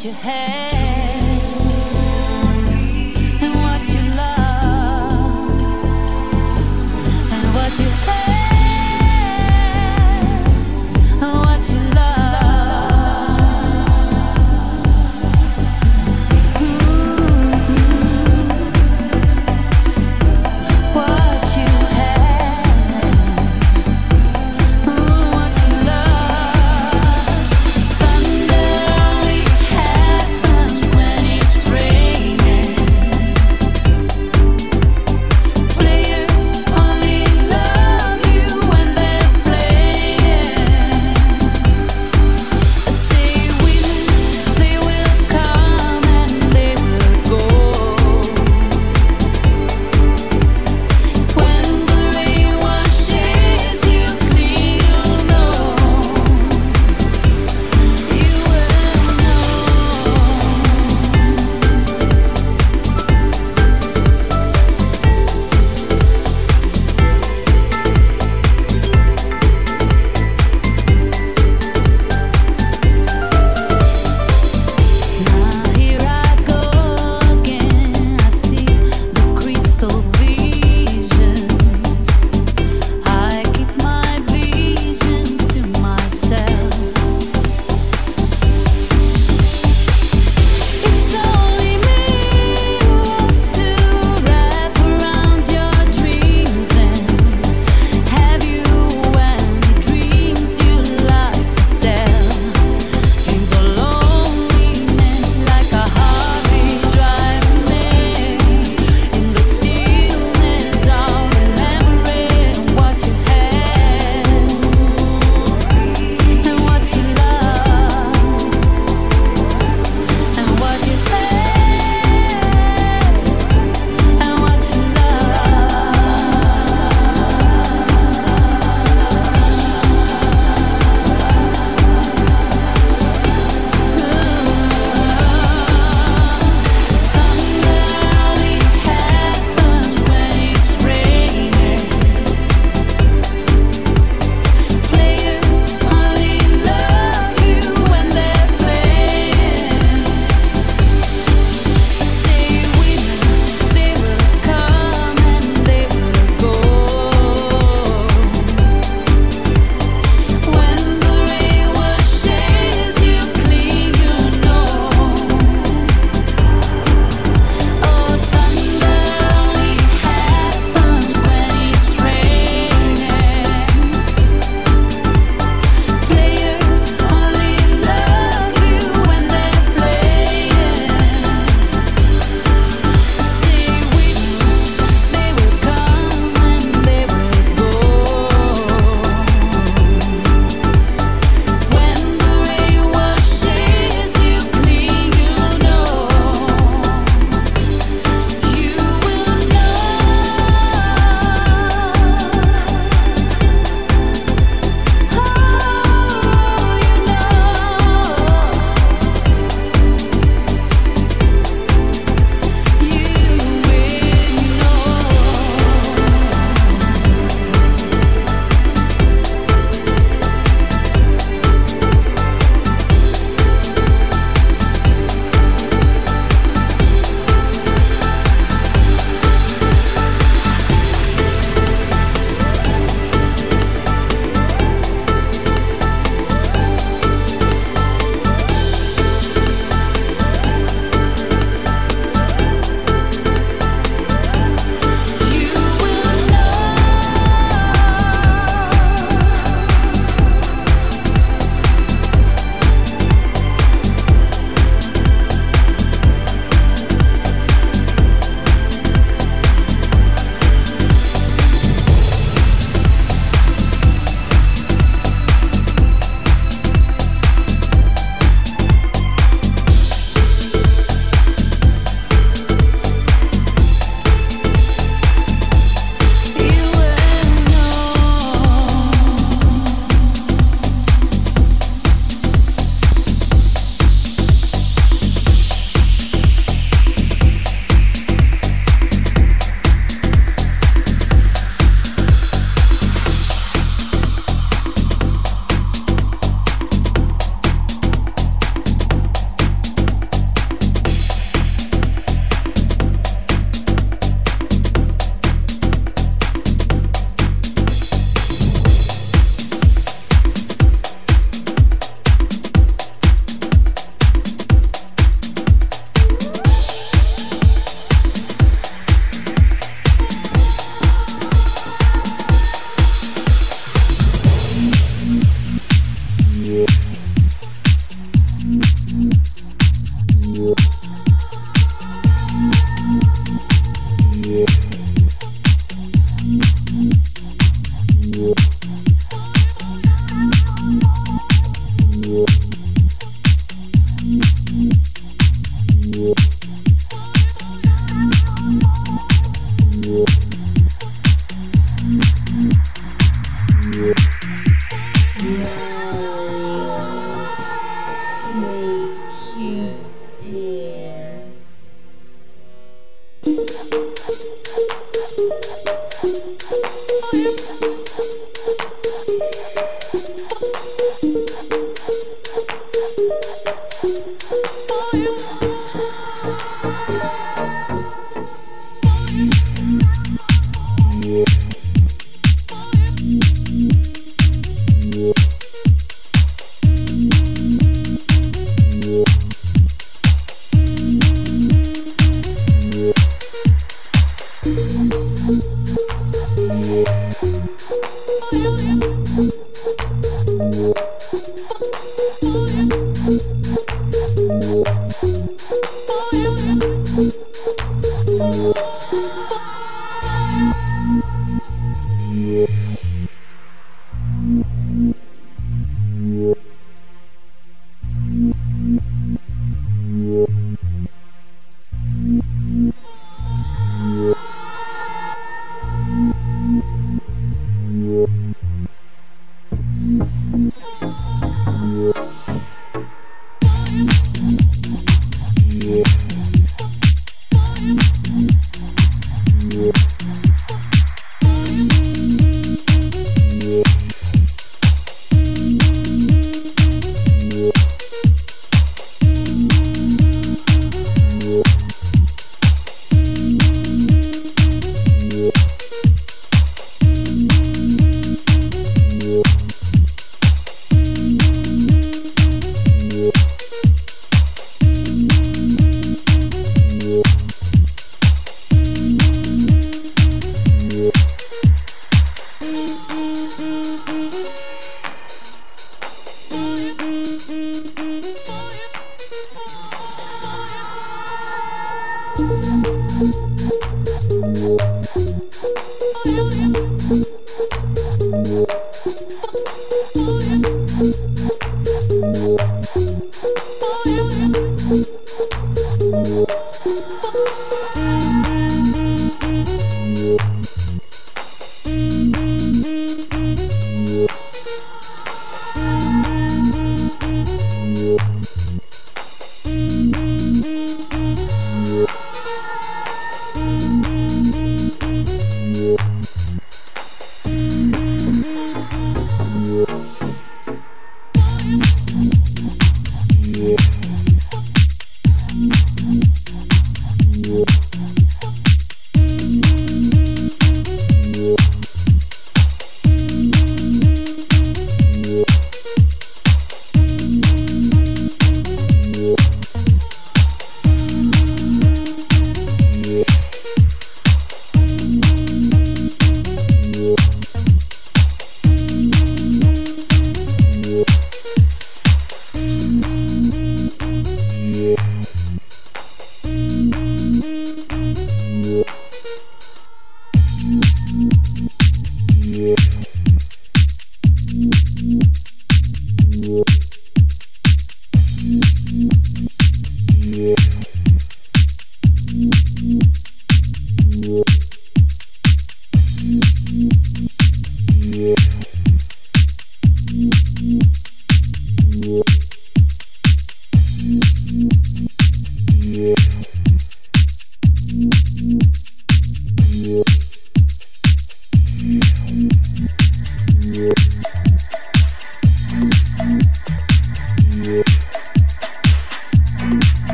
what you had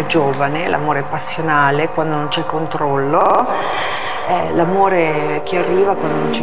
l'amore giovane, l'amore passionale quando non c'è controllo, eh, l'amore che arriva quando non c'è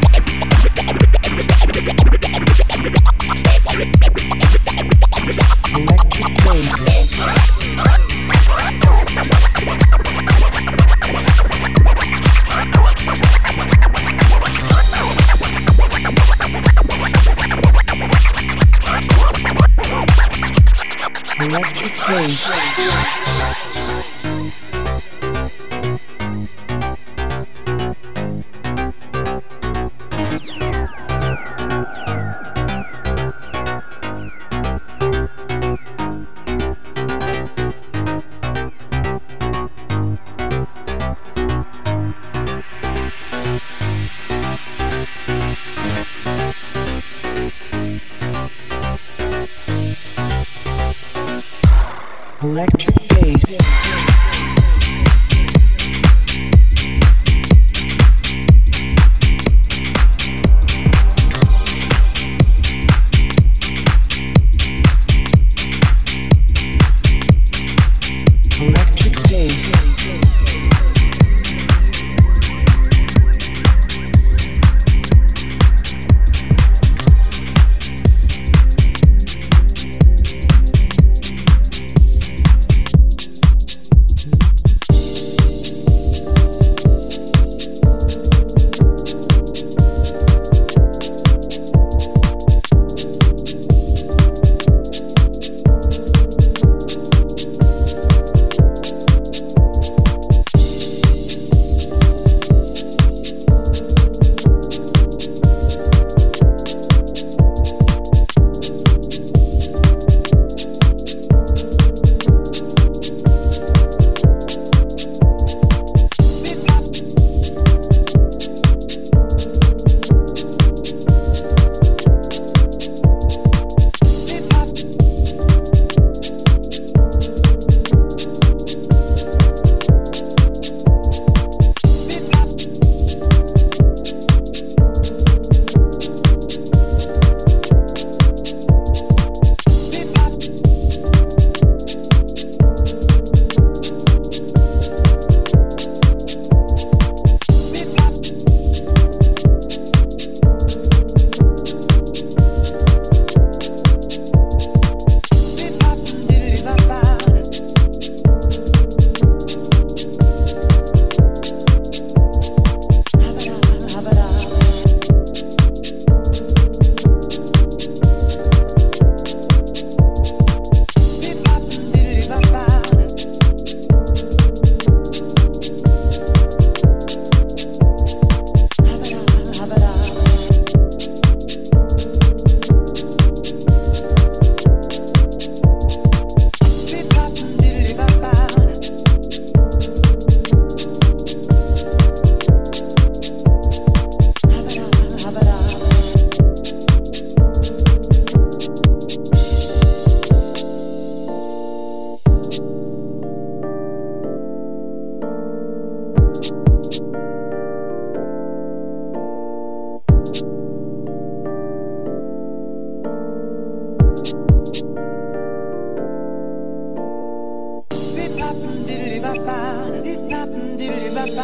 바빠. 힙합은 딜리 바빠.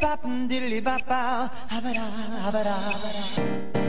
힙합은 딜리 바빠. 아바라 아바라 아바라.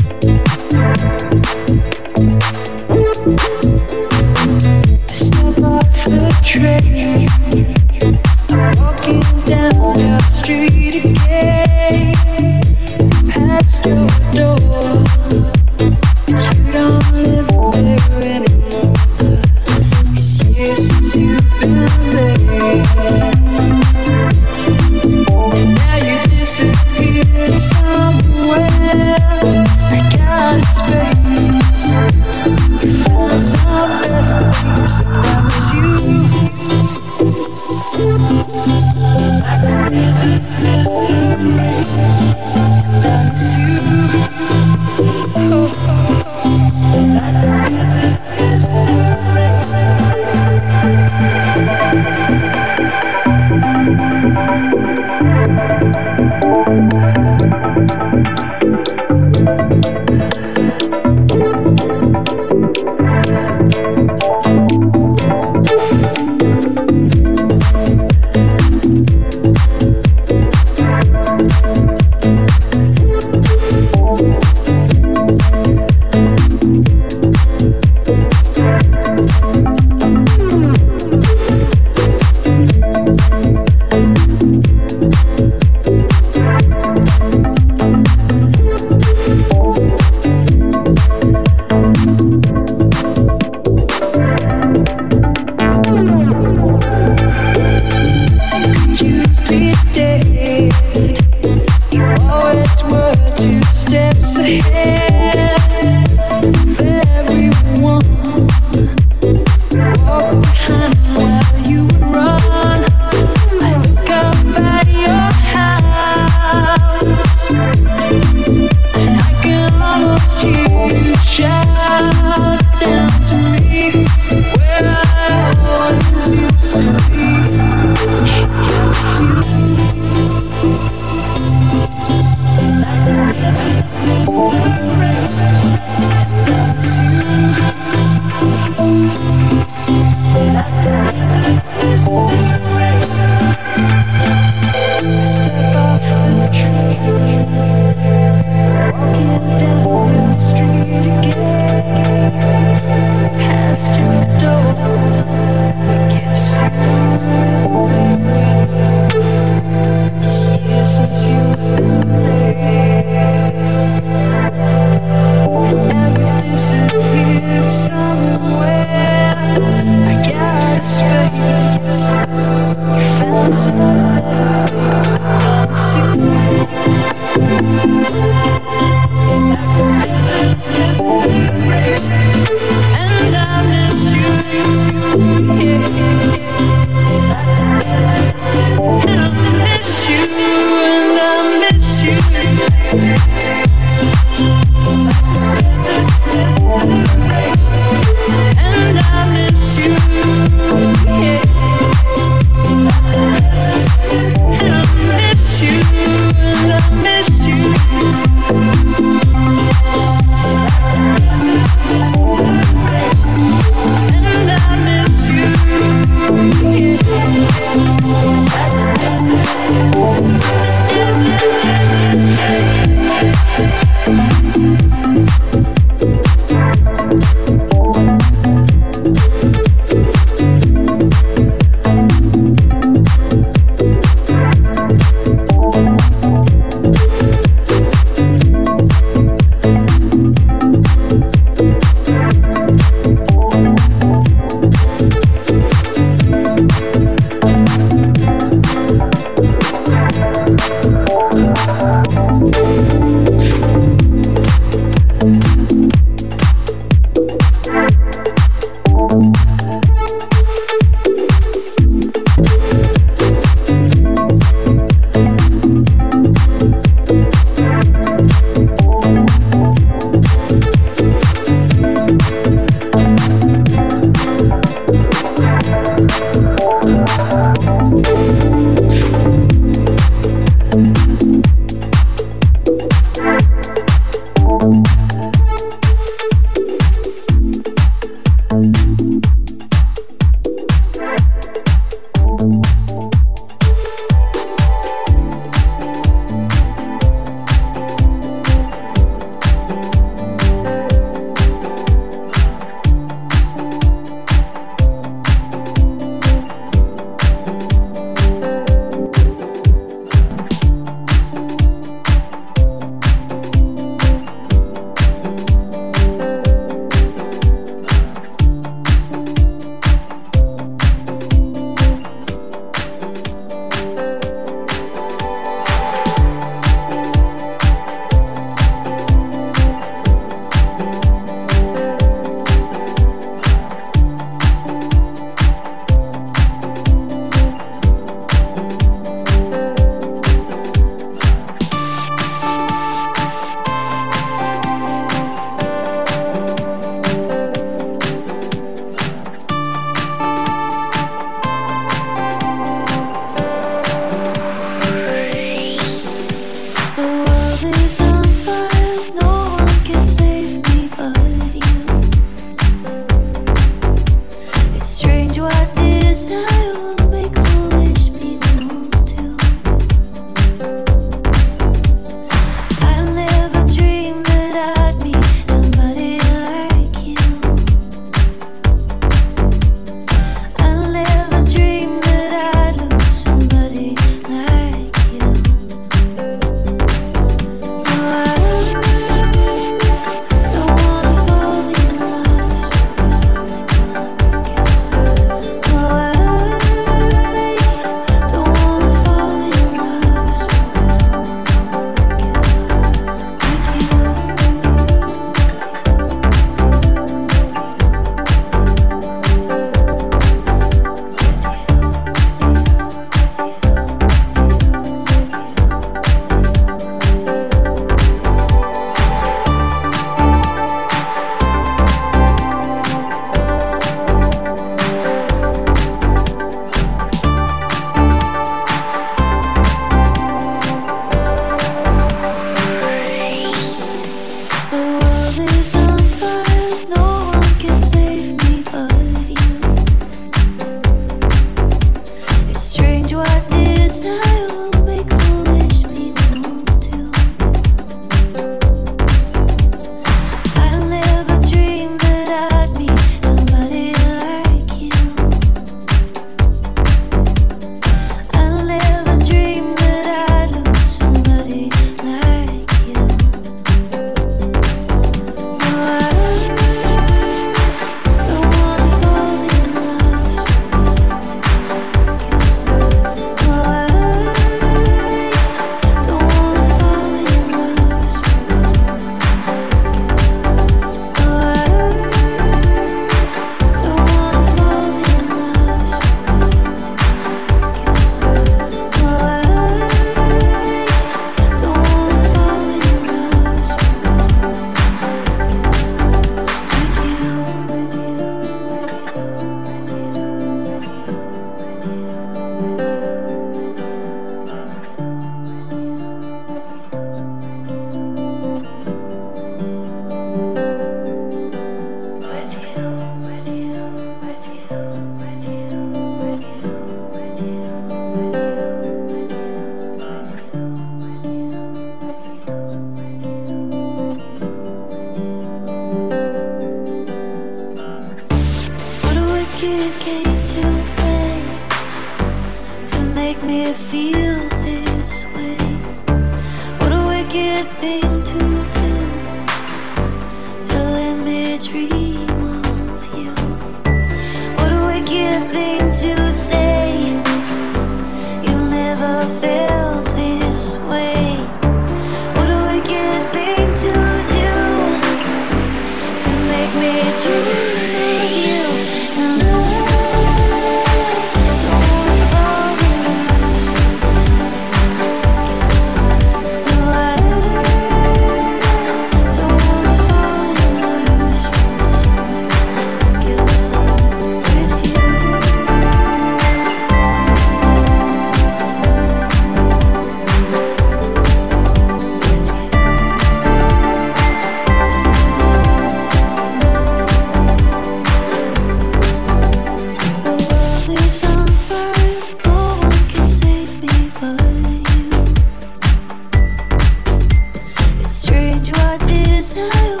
say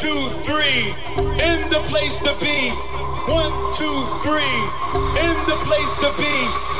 two, three, in the place to be. One, two, three, in the place to be.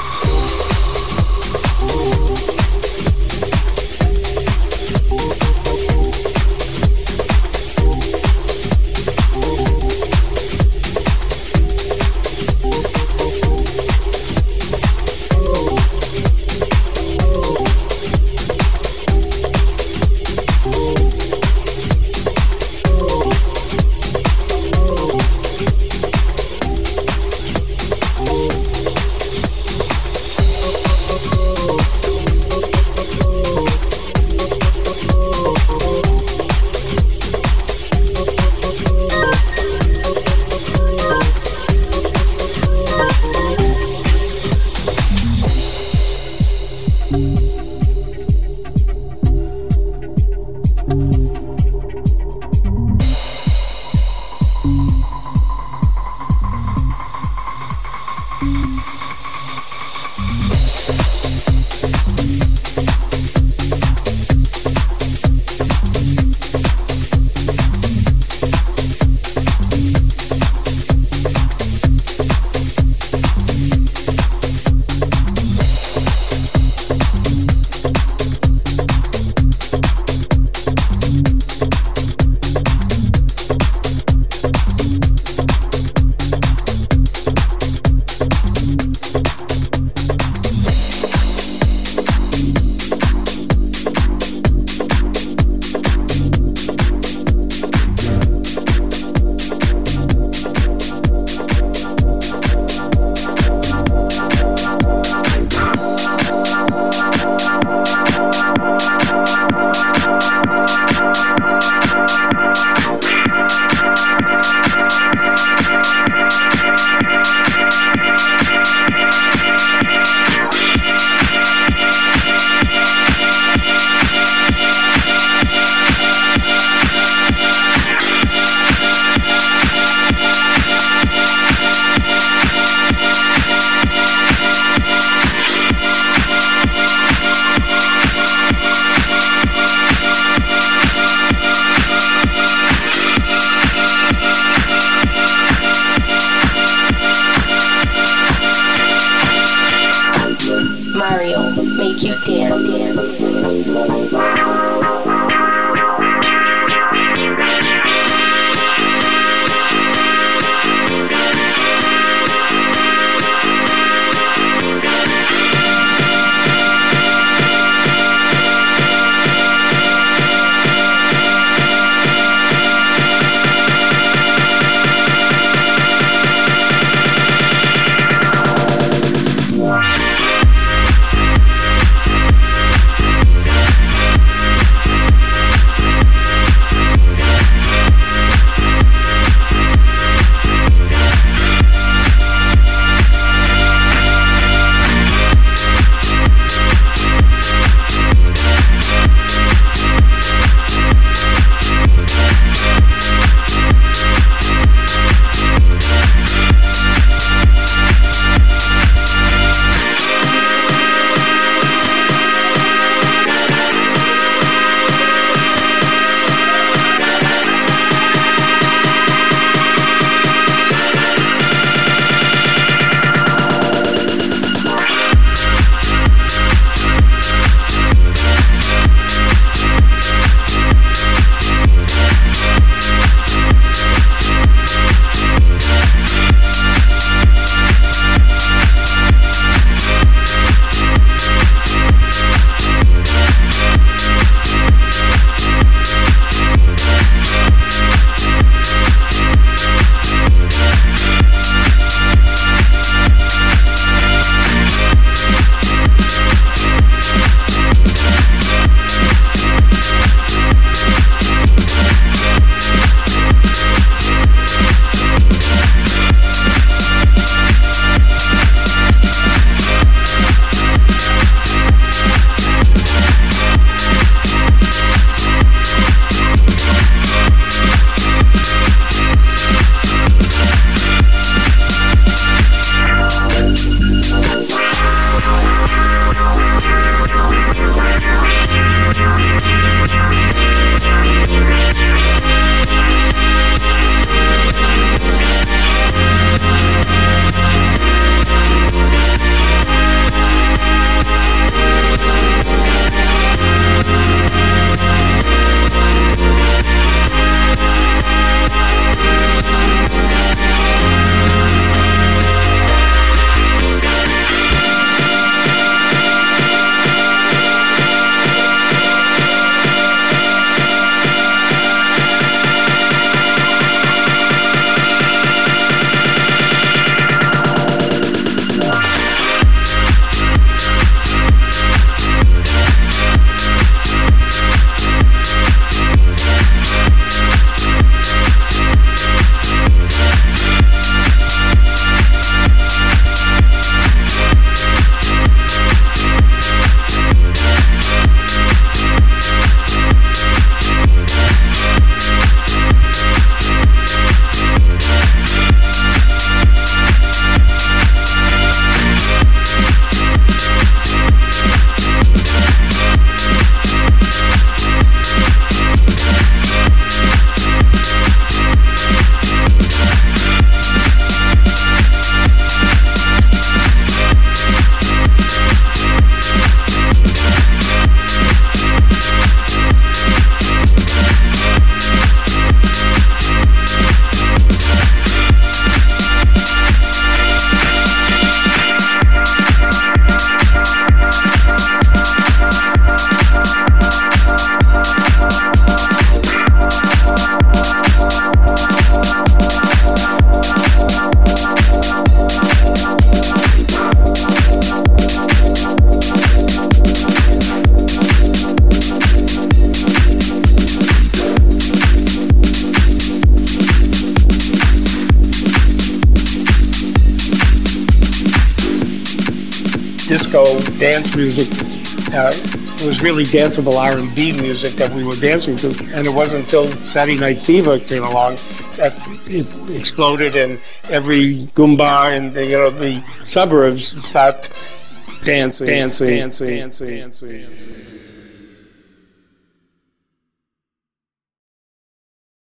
Music. Uh, it was really danceable R&B music that we were dancing to, and it wasn't until Saturday Night Fever came along that it exploded, and every goomba in the you know the suburbs start dancing, dancing, dancing, dancing. dancing.